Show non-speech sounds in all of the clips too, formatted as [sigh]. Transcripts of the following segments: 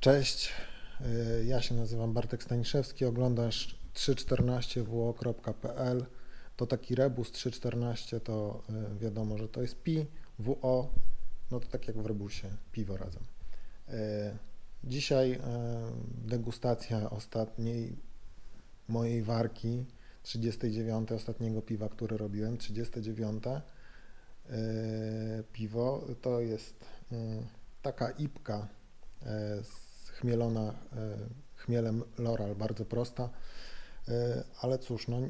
Cześć, y, ja się nazywam Bartek Staniszewski, oglądasz 314wo.pl. To taki rebus 314 to y, wiadomo, że to jest pi, wo, no to tak jak w rebusie, piwo razem. Y, dzisiaj degustacja ostatniej mojej warki, 39, ostatniego piwa, które robiłem, 39 piwo, to jest taka ipka chmielona e, chmielem Loral, bardzo prosta. E, ale cóż, no,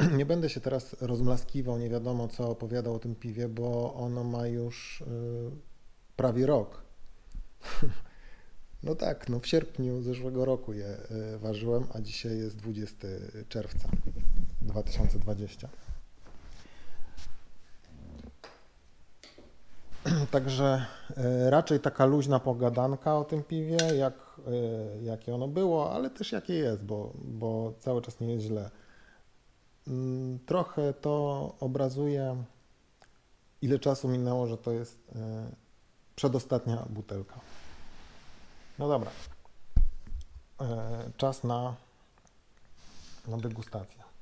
[clears throat] nie będę się teraz rozmlaskiwał, nie wiadomo co opowiadał o tym piwie, bo ono ma już e, prawie rok. [laughs] No tak, no w sierpniu zeszłego roku je ważyłem, a dzisiaj jest 20 czerwca 2020. [clears throat] Także e, raczej taka luźna pogadanka o tym piwie, jak, e, jakie ono było, ale też jakie jest, bo, bo cały czas nie jest źle. Mm, trochę to obrazuje, ile czasu minęło, że to jest e, przedostatnia butelka. No dobra. Czas na, na degustację.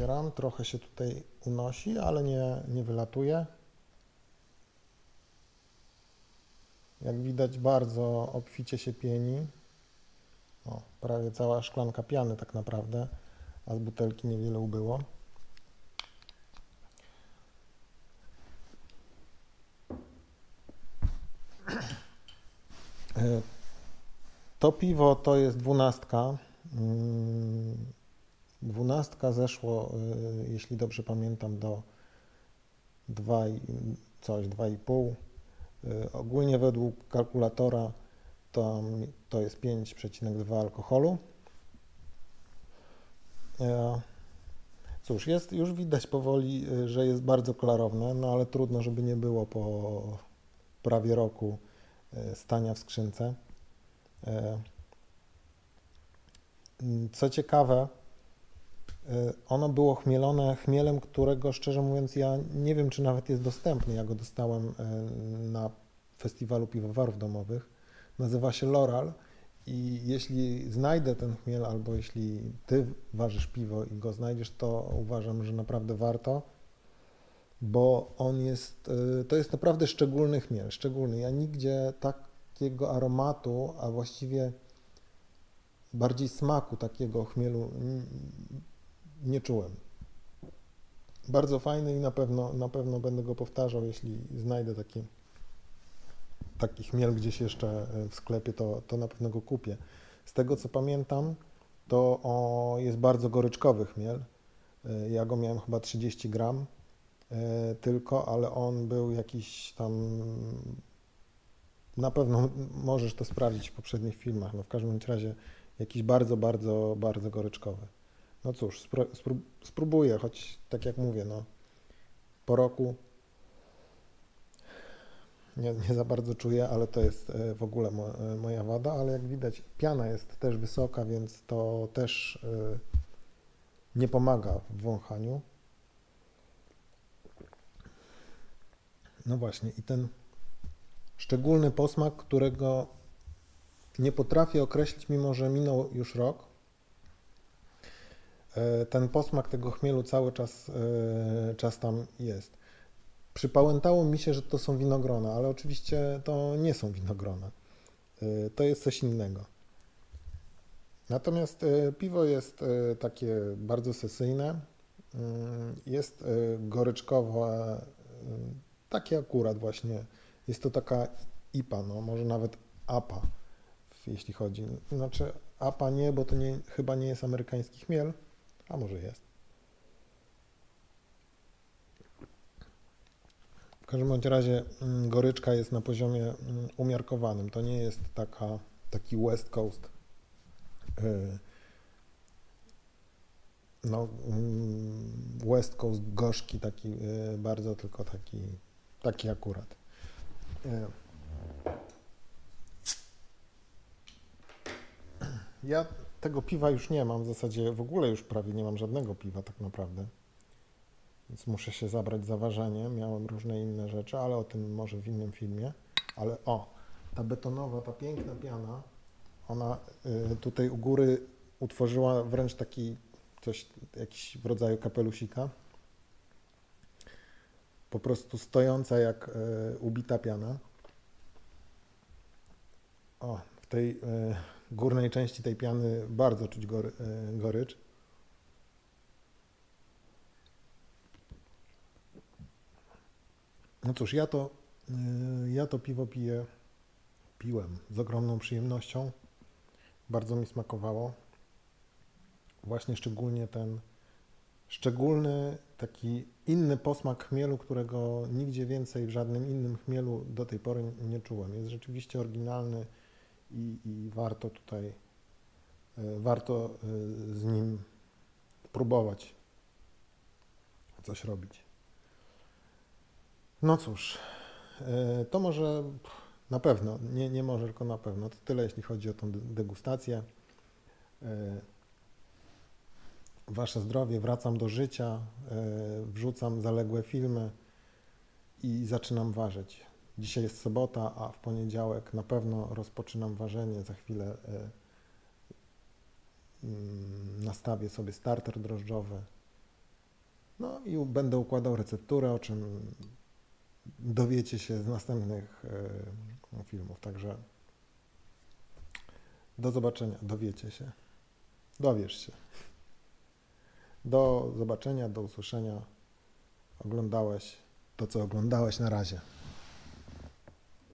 Otwieram, trochę się tutaj unosi, ale nie, nie wylatuje. Jak widać bardzo obficie się pieni. O, prawie cała szklanka piany tak naprawdę, a z butelki niewiele ubyło. E, to piwo to jest dwunastka. Dwunastka zeszło, y, jeśli dobrze pamiętam, do 2, coś, 2,5. Y, ogólnie według kalkulatora to, to jest 5,2 alkoholu. E, cóż, jest, już widać powoli, y, że jest bardzo klarowne, no ale trudno, żeby nie było po prawie roku stania w skrzynce. Co ciekawe, ono było chmielone chmielem, którego szczerze mówiąc ja nie wiem, czy nawet jest dostępny. Ja go dostałem e, na festiwalu piwowarów domowych. Nazywa się Loral i jeśli znajdę ten chmiel, albo jeśli ty ważysz piwo i go znajdziesz, to uważam, że naprawdę warto, bo on jest, e, to jest naprawdę szczególny chmiel, szczególny. Ja nigdzie takiego aromatu, a właściwie bardziej smaku takiego chmielu nie czułem. Bardzo fajny i na pewno, na pewno będę go powtarzał, jeśli znajdę taki, taki chmiel gdzieś jeszcze w sklepie, to, to na pewno go kupię. Z tego co pamiętam, to o, jest bardzo goryczkowy chmiel. E, ja go miałem chyba 30 gram e, tylko, ale on był jakiś tam. Na pewno możesz to sprawdzić w poprzednich filmach. No w każdym razie jakiś bardzo, bardzo, bardzo goryczkowy. No cóż, spróbuję, choć tak jak mówię, no, po roku nie, nie za bardzo czuję, ale to jest e, w ogóle mo, e, moja wada, ale jak widać piana jest też wysoka, więc to też e, nie pomaga w wąchaniu. No właśnie i ten szczególny posmak, którego nie potrafię określić, mimo że minął już rok, ten posmak tego chmielu cały czas, e, czas tam jest. Przypałętało mi się, że to są winogrona, ale oczywiście to nie są winogrona. E, to jest coś innego. Natomiast piwo jest takie bardzo sesyjne, mm, jest goryczkowe, takie akurat właśnie. Jest to taka IPA, no może nawet APA, jeśli chodzi. Znaczy APA nie, bo to nie, chyba nie jest amerykański chmiel, a może jest. W każdym razie mm, goryczka jest na poziomie mm, umiarkowanym. To nie jest taka, taki West Coast. Y, no, mm, West Coast gorzki, taki y, bardzo, tylko taki, taki akurat. Y, ja tego piwa już nie mam, w zasadzie w ogóle już prawie nie mam żadnego piwa tak naprawdę. Więc muszę się zabrać za ważenie. Miałem różne inne rzeczy, ale o tym może w innym filmie. Ale o, ta betonowa, ta piękna piana, ona y, tutaj u góry utworzyła wręcz taki coś, jakiś w rodzaju kapelusika. Po prostu stojąca jak y, ubita piana. O, tej y, górnej części tej piany bardzo czuć gory, gorycz. No cóż, ja to, ja to piwo piję piłem z ogromną przyjemnością. Bardzo mi smakowało. Właśnie szczególnie ten szczególny, taki inny posmak chmielu, którego nigdzie więcej w żadnym innym chmielu do tej pory nie czułem. Jest rzeczywiście oryginalny i, i warto tutaj, e, warto e, z nim próbować coś robić. No cóż, e, to może na pewno, nie, nie może, tylko na pewno. To tyle, jeśli chodzi o tą degustację. Wasze zdrowie, wracam do życia, wrzucam zaległe filmy i zaczynam ważyć. Dzisiaj jest sobota, a w poniedziałek na pewno rozpoczynam ważenie. Za chwilę e, mm, nastawię sobie starter drożdżowy. No i będę układał recepturę, o czym dowiecie się z następnych e, filmów. Także do zobaczenia, dowiecie się, dowiesz się. Do zobaczenia, do usłyszenia. Oglądałeś to, co oglądałeś na razie.